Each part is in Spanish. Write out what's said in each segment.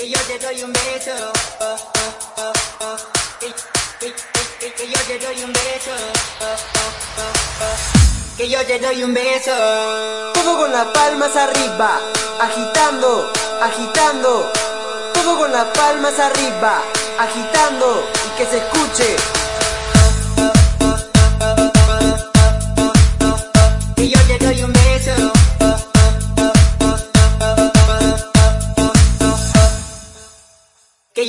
que yo te doy un beso. Oh, oh, oh. Que, que- yo te doy un beso. Que yo te doy un beso. Todo con las palmas arriba, agitando, agitando. Todo con las palmas arriba, agitando y que se escuche.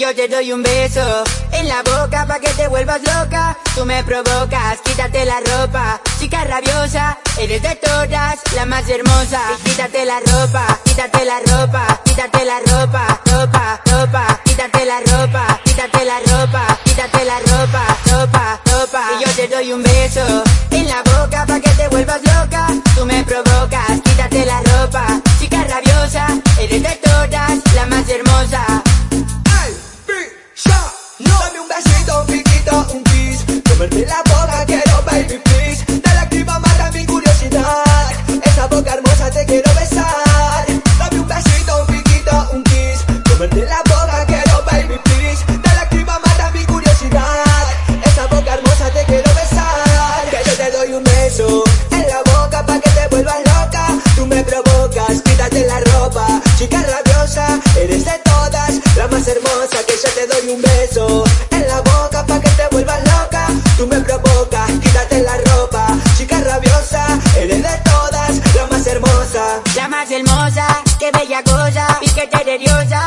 Yo te doy un beso en la boca pa' que te vuelvas loca. Tú me provocas, quítate la ropa. Chica rabiosa, eres de todas la más hermosa. Y quítate la ropa, quítate la ropa, quítate la ropa, ropa, ropa. Quítate la ropa, quítate la ropa, quítate la ropa, ropa, ropa. Que yo te doy un beso en la boca pa' que te vuelvas loca. Yo te doy un beso en la boca pa' que te vuelvas loca. Tú me provocas, quítate la ropa. Chica rabiosa, eres de todas la más hermosa. La más hermosa, qué bella cosa, piquete diosa,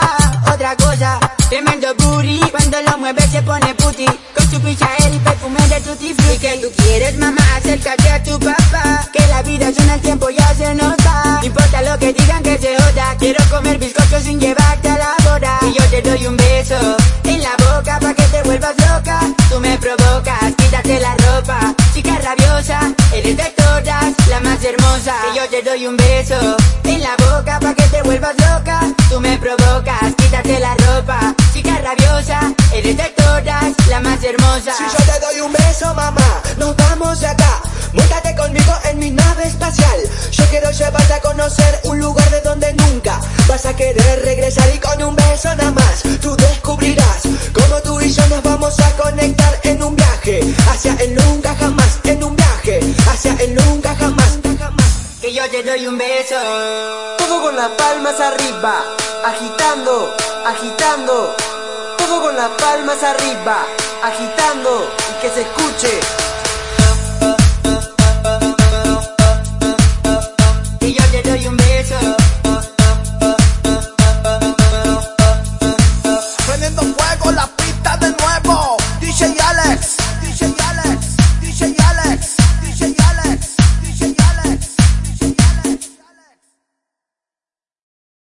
otra cosa, tremendo booty, cuando lo mueve se pone puti, con su pichael y perfume de tutti frutti. que tú quieres mamá, acércate a tu papá, que la vida es una, el tiempo ya se nota, no importa lo que digan que se joda, quiero comer bizcocho sin llevarte eres de todas la más hermosa, que yo te doy un beso, en la boca pa' que te vuelvas loca, tú me provocas, quítate la ropa, chica rabiosa, eres de todas la más hermosa. Si yo te doy un beso, mamá, nos vamos de acá. Móntate conmigo en mi nave espacial. Yo quiero llevarte a conocer un lugar de donde nunca vas a querer regresar y con un beso nada más tú descubrirás cómo tú y yo nos vamos a conectar en un viaje hacia el un beso. Todo con las palmas arriba, agitando, agitando. Todo con las palmas arriba, agitando y que se escuche.